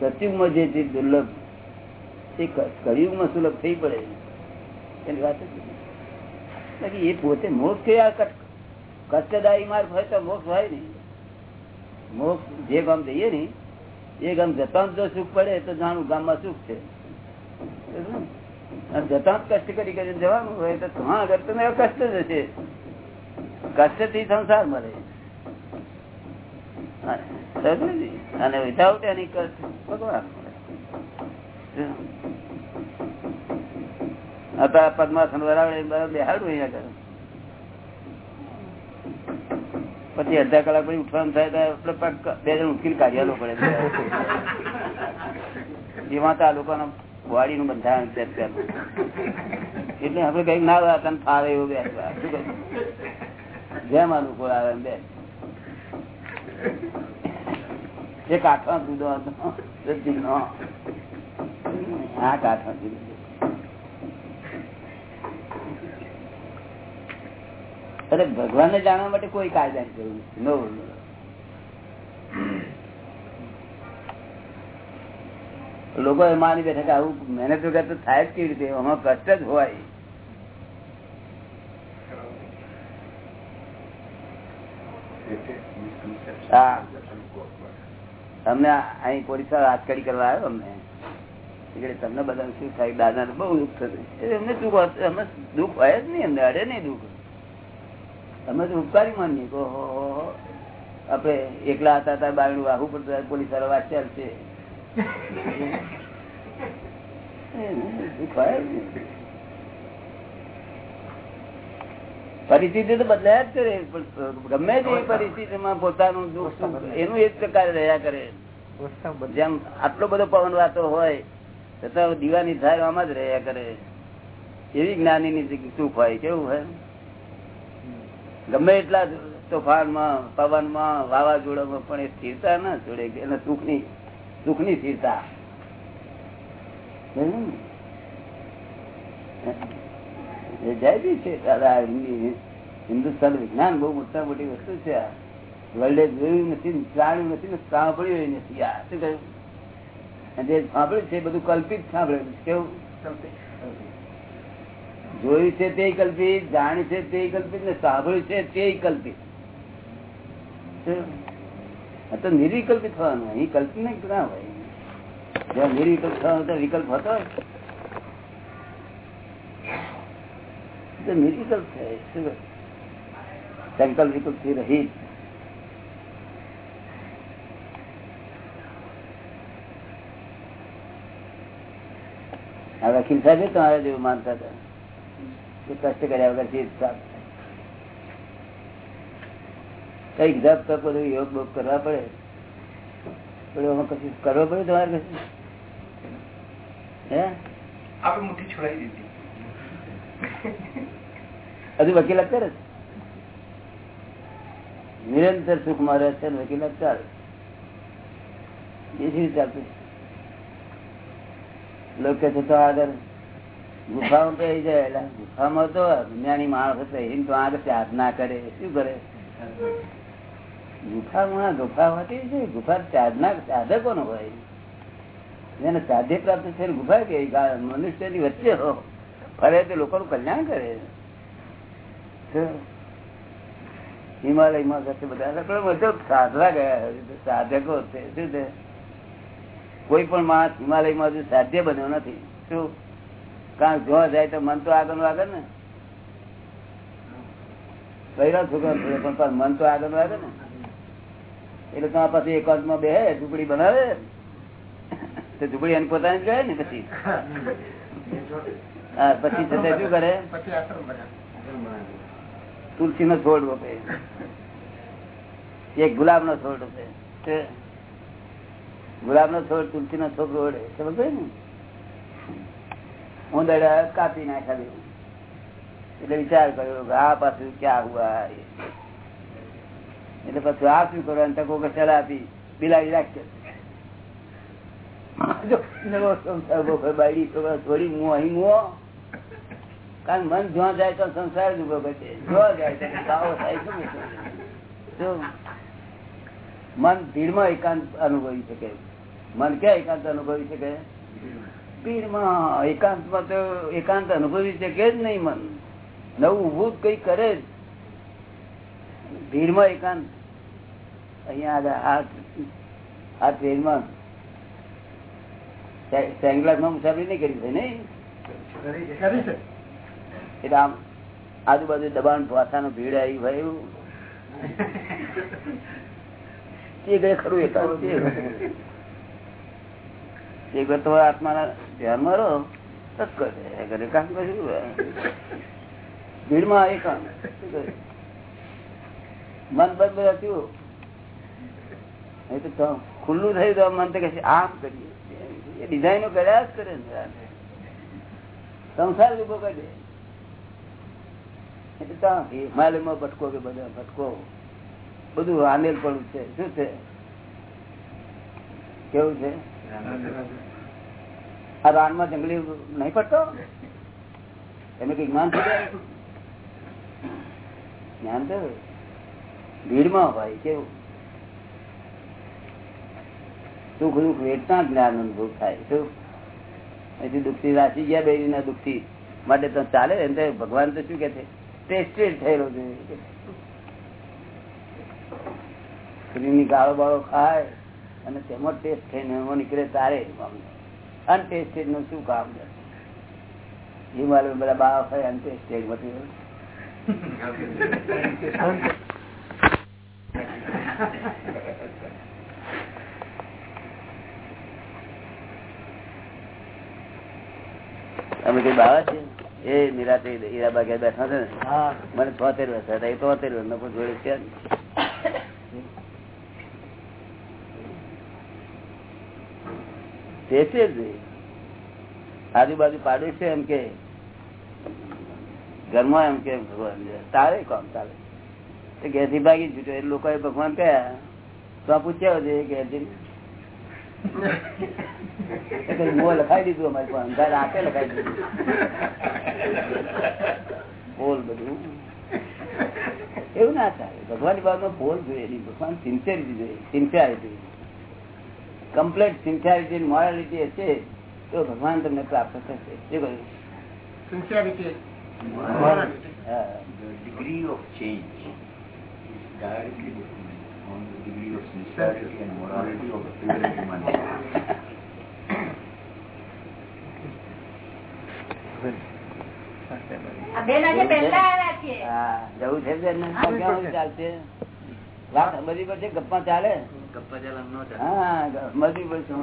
સત્યુગમાં જે દુર્લભ, એ કળિયુગમાં સુલભ થઈ પડે. એની વાત એ પોતે મોક્ષ કે કષ્ટદાયી માર્ગ હોય તો મોક્ષ હોય નહીં. મોક્ષ જે ગામ જઈએ ને, એ ગામ જતા જો સુખ પડે તો જાણું ગામમાં સુખ છે. જતા કષ્ટ કરી કરીને જવાનું હોય તો હા આગળ તમે કષ્ટ જ હશે. કષ્ટથી સંસાર મળે અને વિધાઉટ એની કષ્ટ ભગવાન હતા પદ્માસન વરાવડે બેહાડું અહીંયા કરે પછી અડધા કલાક પછી ઉઠવાનું થાય તો બે જણ ઉઠીને કાઢ્યા પડે. જેમાં તો આ લોકોના બોડી નું બંધારણ એટલે આપડે કંઈક ના તને ફાવે એવું બે. જેમ અનુકૂળ આવે બે. એક આઠવા જુદો હતો હા કાઠવા જુદો અરે ભગવાન ને જાણવા માટે કોઈ કાયદા જરૂર નથી. લોકો એ માની બેઠા કે આવું મહેનત વગર તો થાય જ કેવી રીતે? આમાં કષ્ટ જ હોય. તમને અહીં પોલીસ આજકાળી કરવા આવ્યો અમને? તમને બધા શું થાય? દાદા ને બહુ દુઃખ થતું એમને દુઃખ અમે દુઃખ હોય જ નહીં, અમને અડે નહીં દુઃખ. અમે તો ઉપકારી માનીએ આપડે એકલા હતા ત્યારે બાયણું વાહુ પડતું પોલીસવાળા વાંચ્યા છે. પરિસ્થિતિ તો બદલાયા જ કરે ગમે તે પરિસ્થિતિમાં પોતાનું દુઃખ એનું એક પ્રકારે રહ્યા કરે. જેમ આટલો બધો પવન વાતો હોય છતાં દીવાની થાય આમાં જ રહ્યા કરે. એવી જ્ઞાની ની સુખ હોય કેવું હોય? ગમે એટલા તોફાનમાં, પવનમાં, વાવાઝોડામાં પણ એ સ્થિરતા ના છોડે એને સુખની સુખ છે દાદા હિન્દુસ્તાન વિજ્ઞાન બહુ મોટા મોટી વસ્તુ છે વર્લ્ડે જોયું નથી, જાણ્યું નથી ને સાંભળ્યું નથી. આ શું કહ્યું? જે સાંભળ્યું છે બધું કલ્પિત સાંભળ્યું કેવું? જોયું છે તે કલ્પિત, જાણ્યું છે તે કલ્પિત ને સાંભળ્યું છે તે કલ્પિત. તો નિર્વિકલ્પિત થવાનું અહીં કલ્પિત ના હોય. જ્યાં નિર્વિકલ્પ થવાનો તો વિકલ્પ હતો નિર્વિકલ્પ શું સંકલ્પ વિકલ્પથી રહી આ વકીલ સાહેબ તમારા જેવું માનતા હતા. કષ્ટ કર્યા વગર ચીજ કંઈક જપ તપ બધું યોગ બોગ કરવા પડે. કરવો પડે તમારે હજુ વકીલ અત્યારે નિરંતર સુખ મારે છે વકીલ ચાલે એ ચાલતું લોકો છે તો આગળ ગુફામાં પહેરી જાય ગુફામાં તો જ્ઞાની માણસ પહેરીને તો આગળ સાધના કરે, શું કરે? ગુફામાં ગુફા હોતી છે ગુફા સાધના સાધકો નો હોય. જેને સાધ્ય પ્રાપ્ત થઈને ગુફા કે મનુષ્યની વચ્ચે હો. ફરે તો લોકોનું કલ્યાણ કરે. હિમાલયમાં જશે બધા પણ બધો સાધવા ગયા સાધકો છે, શું છે? કોઈ પણ માણસ હિમાલયમાં સાધ્ય બન્યો નથી, શું? કારણ જો જાય તો મન તો આગળ આગળ ને. પહેલા છોકરો? પણ મન તો આગળ આગળ ને. એટલે તમારા પાસે એકાંતમાં બે ઝૂંપડી બનાવે. તો ઝૂંપડી એને પોતાની જ ને પછી. હા પછી જતા શું કરે? પછી તુલસી નો છોડ રોપે. એક ગુલાબ નો છોડ રોપે. તે ગુલાબ નો છોડ તુલસી નો છોકરો રોડે સમજ ને? ઉંદરડા કાપી નાખ્યા એટલે વિચાર કર્યો આ પાછું ક્યાં હુઆ? એટલે પછી આ શું કરવાનું તકો કે સલાહ આપી બિલાડી રાખજો જો કરે, મન જ્યાં જાય તો સંસાર જ ઊભો કરે જ્યાં જાય તો? મન ભીડમાં એકાંત અનુભવી શકે. મન ક્યાં એકાંત અનુભવી શકે? એકાંતમાં તો એકાંત અનુભવી શકે જ નહીં મન. નવું ઉભું કઈ કરે જ. ભીડમાં એકાંત. અહીંયા આ- ટ્રેનમાં સેંગલાસમાં મુસાફરી નહીં કરી છે નહીં? એટલે આમ આજુબાજુ દબાણ ભાષાનો ભીડ આવી હોય એવું. તે ગયે ખરું એકાંત છે. એક વાર તમારા આત્માના ધ્યાનમાં રહો તો જ કરે કરે કામ કશું ભીડમાં એકાંત મન બંધ બધા તો ખુલ્લું થયું તો મન તો કહે આમ કરીએ. ડિઝાઇનો કર્યા જ કરે ને સંસાર ઊભો કરે એટલે તો હિમાલયમાં ભટકો કે બધા ભટકો. બધું આનેલ પડું છે. શું છે? કેવું છે? આ રાનમાં જંગલી નહીં પડતો? એને કઈ જ્ઞાન જ્ઞાન તો ભીડમાં ભાઈ કેવું? સુખ દુઃખ વેચતા જ્ઞાન અનુભવ થાય, શું? અહીંથી દુઃખથી રાશી ગયા, બે ના દુઃખથી માટે તો ચાલે, એમ તો ભગવાન તો શું કે છે? ટેસ્ટેડ થયેલો છે. સ્ત્રીની ગાળો બાળો ખાય અને તેમાં ટેસ્ટ થઈને એમાં નીકળે તારે અનટેસ્ટેડનું શું કામ છે? હિમાલય બધા બાળક હોય અનટેસ્ટેડ મટીરિયલ અમે કઈ બાવા છે એ નિરાતે હીરાબા ઘેર બેઠા છે ને. મને તોતેર વર્ષ હતા એ તોતેર વર્ષ નો જોડે છે છે જ આજુબાજુ પાડે છે એમ કે, ઘરમાં એમ કે, ભગવાન તારે કોમ તારે તો ઘેરથી ભાગી છૂટ્યો. એટલે લોકોએ ભગવાન કયા તો પૂછ્યા છે ઘેરથી લખાઈ દીધું અમારી પણ, અંધાર રાતે લખાઈ દીધું. બોલ બધું. એવું ના થાય. ભગવાનની બાબતમાં બોલ જોઈએ નહીં. ભગવાન સિન્સિયરિટી જોઈએ. સિન્સિયરિટી. કમ્પ્લેટ સિન્સિયરિટી મોરાલિટી હશે તો ભગવાન તમને પ્રાપ્ત થશે શું કહ્યું સિન્સિયરિટી આજે પહેલા આવ્યા છે હા જવું છે બેન ને? ક્યાં ચાલશે વાત સમજવી પડશે ગપ્પા ચાલે હા સમજવી પડશે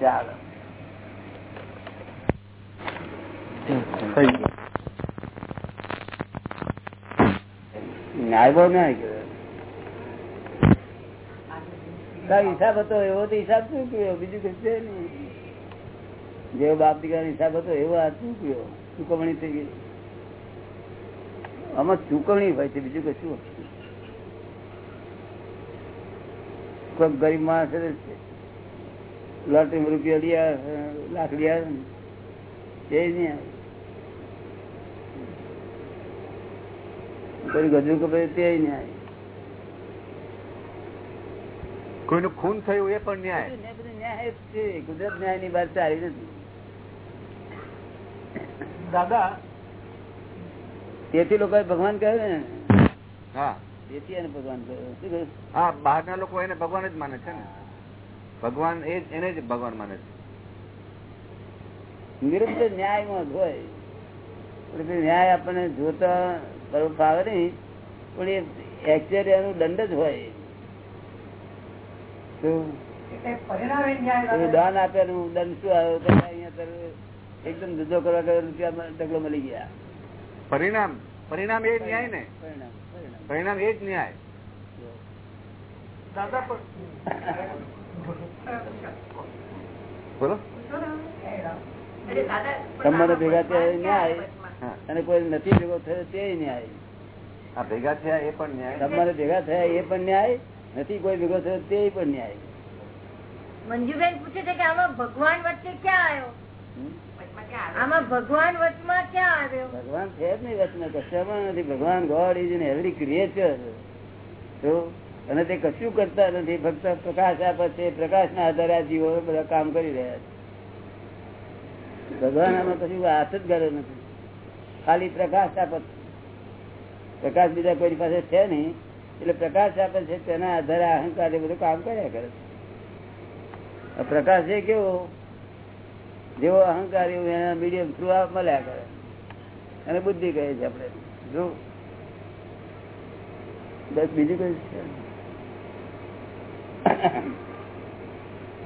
ચાલો. હિસાબ હતો એવો તો હિસાબ શું કયો? બીજું કઈ છે નહીં. જેવો બાપ દીકરા હિસાબ હતો એવો આ શું કયો? ચુકવણી થઈ ગઈ. આમાં ચુકવણી હોય છે, બીજું કશું હોય છે. કોઈ ગરીબ માણસ લોટરી રૂપિયા લીયા લાખ લીયા એ નહીં કોઈ ગજુ કપે તે નહીં આવે. કોઈનું ખૂન થયું એ પણ ન્યાય. ગુજરાત ન્યાય- જ છે. કુદરત ન્યાયની વાત સારી નથી. દાદા તેથી લોકો ભગવાન કહે ને. હા. તેથી બહાર હા બહારના લોકો એને ભગવાન જ માને છે ને. ભગવાન એ એને જ ભગવાન માને છે. નિરુદ્ધ ન્યાયમાં હોય. ન્યાય આપણને જોતા બરોબર ફાવે નહીં પણ એ એનું દંડ જ હોય. શું? દાન આપેલું દંડ શું આવ્યો અહીંયા એકદમ જુદો કરવા ગયો રૂપિયા ઢગલો મળી ગયા. પરિણામ પરિણામ એ ન્યાય ને. પરિણામ. પરિણામ એ જ ન્યાય. બોલો. તમારે ભેગા થયા ન્યાય? અને કોઈ નથી ભેગો થયો તે ન્યાય. આ ભેગા થયા એ પણ ન્યાય. તમારે ભેગા થયા એ પણ ન્યાય નથી કોઈ ભેગો થયો તે પણ ન્યાય. મંજુબેન પૂછે છે કે આમાં ભગવાન વચ્ચે ક્યાં આવ્યો? આમાં ભગવાન વચમાં ક્યાં આવ્યો? ભગવાન છે જ નહીં વચમાં કશામાં નથી. ભગવાન God is in every creature તો અને તે કશું કરતા નથી ફક્ત પ્રકાશ આપે છે પ્રકાશના આધારે આ જીવો બધા કામ કરી રહ્યા છે. ભગવાન આમાં કશું હાથ જ ગયો નથી. ખાલી પ્રકાશ આપે પ્રકાશ બીજા કોઈ પાસે છે નહીં એટલે પ્રકાશ આપે છે તેના આધારે અહંકાર એ બધું કામ કર્યા કરે છે. પ્રકાશ એ કેવો? જેવો અહંકાર એવું એના મીડિયમ થ્રુ મળ્યા કરે. અને બુદ્ધિ કહે છે આપણે. જો બસ બીજું કઈ છે?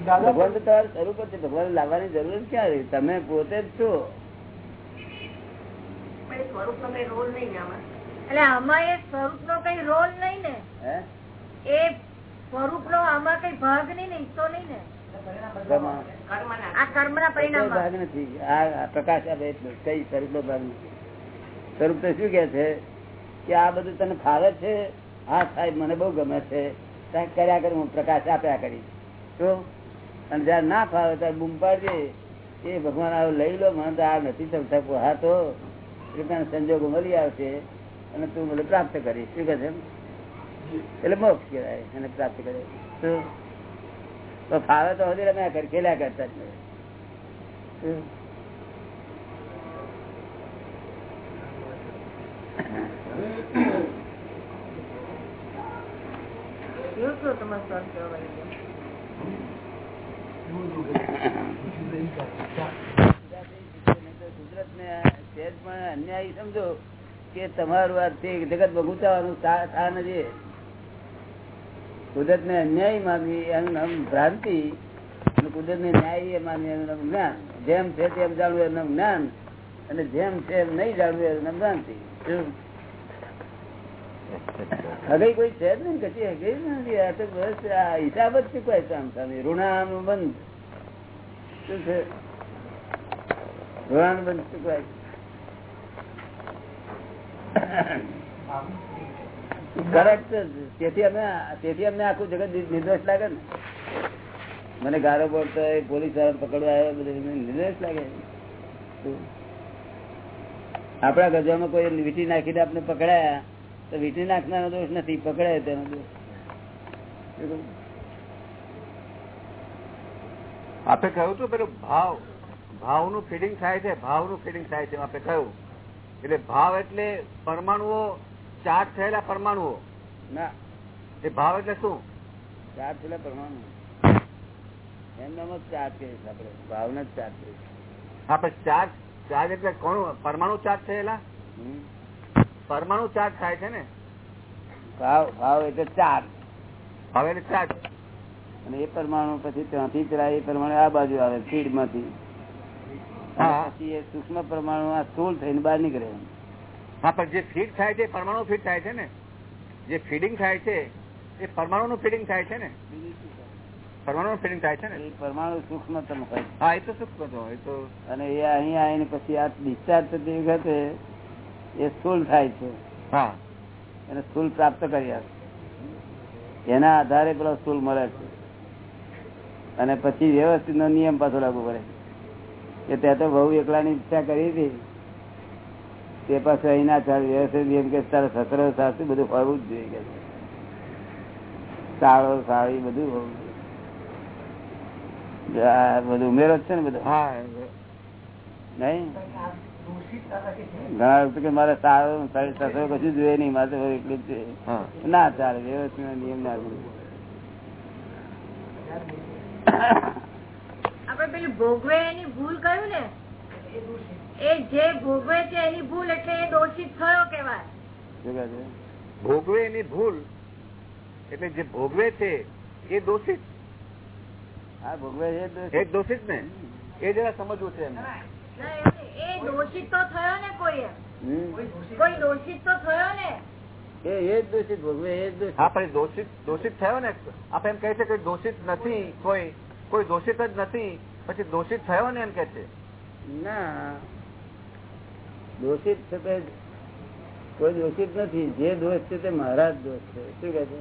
ભગવાન તો તમારે સ્વરૂપ છે ભગવાન લાવવાની જરૂર જ ક્યાં રહી? તમે પોતે જ છો. રોલ નહીં એટલે આમાં એ સ્વરૂપ નો કઈ રોલ નહીં ને. હે? એ સ્વરૂપ નો આમાં કઈ ભાગ નહીં ને હિસ્સો નહીં ને. પ્રકાશ આપે એટલું કઈ સ્વરૂપ નો ભાગ નથી. સ્વરૂપ તો શું કે છે? કે આ બધું તને ફાવે છે? હા સાહેબ મને બહુ ગમે છે. કર્યા કરી હું પ્રકાશ આપ્યા કરી તો? અને જયારે ના ફાવે ત્યારે બૂમ પાડજે એ ભગવાન આવું લઈ લો મને તો આ નથી સમજાતું હા તો? સંજોગો મળી આવશે અને તું મને પ્રાપ્ત કરીશ. શું કહે છે એટલે મોક્ષ કહેવાય એને પ્રાપ્ત કરે શું તો ફાવે તો હજી અમે ખેલ્યા કરતા વળી ને અન્યાયી સમજો કે તમારું આ તે જગત બગુચાવાનું સ્થાન છે કુદરત ને અન્યાય માનવી એનું નામ ભ્રાંતિ કુદરત ને ન્યાય માનવી એનું નામ જ્ઞાન. જેમ છે તેમ જાણવું એનું નામ જ્ઞાન. અને જેમ છે એમ નહીં જાણવું એનું નામ ભ્રાંતિ? હગઈ કોઈ છે જ નહીં નથી. આ તો બસ છે આમ સામે. ઋણાનું શું છે? ઋણાનું બંધ ને મને ગારો પડતો પોલીસવાળા પકડવા આવ્યો બધું નિર્દોષ લાગે? આપણા ગજામાં કોઈ વીટી નાખીને આપણે પકડાયા, તો વીટી નાખનારો દોષ નથી, પકડાય તેનો દોષ. આપે કહ્યું હતું પેલું ભાવ, ભાવનું ફીડિંગ થાય છે, ભાવનું ફીડિંગ થાય છે, આપે કહ્યું. એટલે ભાવ એટલે પરમાણુઓ ચાર્જ થયેલા પરમાણુઓ. ના. એ ભાવ એટલે શું? ચાર્જ થયેલા પરમાણુ એમનામાં જ ચાર કહીશ આપણે. ભાવના જ ચાર્જ કહીશ હા પણ ચાર્જ ચાર્જ એટલે કોણ? પરમાણુ ચાર્જ થયેલા? પરમાણુ ચાર્જ થાય છે ને? ભાવ ભાવ એટલે ચાર ભાવ એટલે ચાર્જ. અને એ પરમાણુ પછી ત્યાંથી પેલા એ પરમાણુ આ બાજુ આવે ફીડમાંથી સૂક્ષ્મ પરમાણુ આ સ્થુલ થઈને બહાર નીકળે હા પણ જે ફીડ થાય છે પરમાણુ ફીડ થાય છે ને? જે ફીડિંગ થાય છે એ પરમાણુ નું ફીડિંગ થાય છે ને? પરમાણુ નું ફીડિંગ થાય છે ને? પરમાણુ સૂક્ષ્મતમ હોય હા એ તો કહો એ તો અને એ અહીંયા આવીને પછી આ ડિસ્ચાર્જ થતી વખતે એ સ્થુલ થાય છે. હા. એને સ્થુલ પ્રાપ્ત કરી આપે એના આધારે પેલો સ્થુલ મળે છે. અને પછી વ્યવસ્થિત નો નિયમ પાછો લાગુ પડે. કે ત્યાં તો બહુ એકલાની ઈચ્છા કરી હતી. તે પાછું અહીં ના ચાલે વ્યવસ્થિત એમ કે તારે સત્ર સાસુ બધું ફરવું જ જોઈએ કે સાળો સાળી બધું બધું ઉમેરો જ છે ને બધું? હા. નહીં? ઘણા વખત કે મારે સારો સારી સસરો કશું જોઈએ નહીં મારે તો એટલું જ જોઈએ. ના ચાલે વ્યવસ્થિત નિયમ ના ગુરુ આપડે પેલું ભોગવે એની ભૂલ કહ્યું ને? એ જે ભોગવે છે એની ભૂલ એટલે એ દોષિત થયો કેવાય શું કહે છે. ભોગવે એની ભૂલ એટલે જે ભોગવે છે એ દોષિત. હા ભોગવે એ દોષિત. ને? એ જરા સમજવું છે. એ દોષિત તો થયો ને કોઈ કોઈ દોષિત તો થયો ને? એ એ દોષિત ભોગવે એ દોષિત. હા દોષિત દોષિત થયો ને? આપણે એમ કહે છે કે દોષિત નથી કોઈ કોઈ દોષિત જ નથી પછી દોષિત થયો ને એમ કે છે? ના. દોષિત છે તે કોઈ દોષિત નથી. જે દોષ છે તે મારા જ દોષ છે. શું કે છે?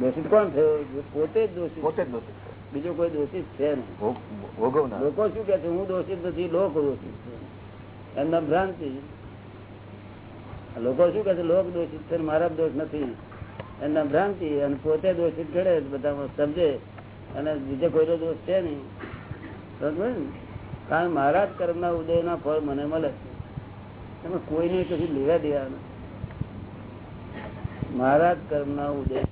દોષિત કોણ થયો પોતે જ દોષિત પોતે જ દોષિત બીજો કોઈ દોષિત છે નહીં. લોકો શું કે છે? હું દોષિત નથી લોક દોષિત છે. એમના ભ્રાંતિ લોકો શું કે છે? લોક દોષિત છે મારા દોષ નથી. એમના ભ્રાંતિ અને પોતે દોષિત ઘડે બધા સમજે. અને બીજો કોઈનો દોષ છે નહીં. સમજ ને? કારણ મારા જ કર્મના ઉદયના ફળ મને મળે છે. એમાં કોઈને કશું લેવા દેવાનું મારા જ કર્મના ઉદય